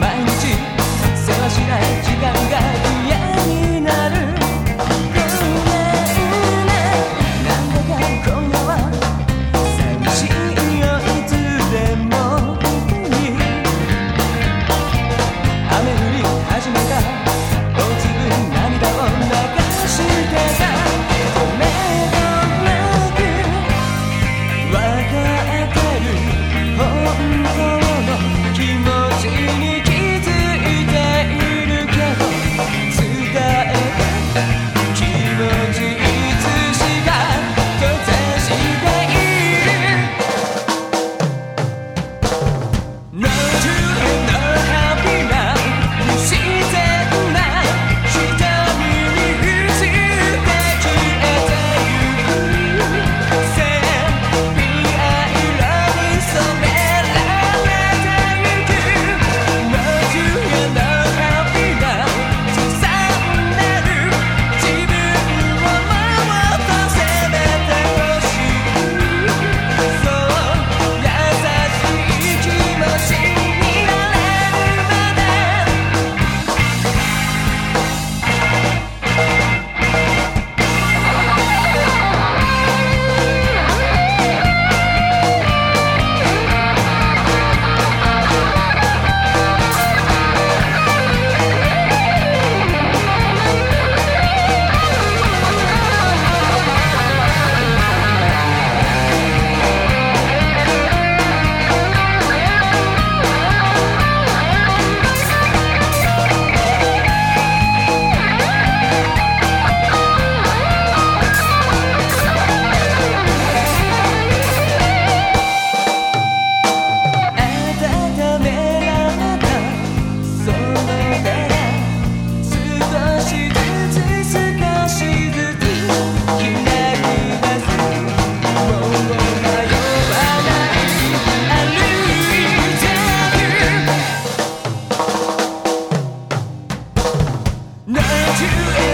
毎日世話しない時間が増え not to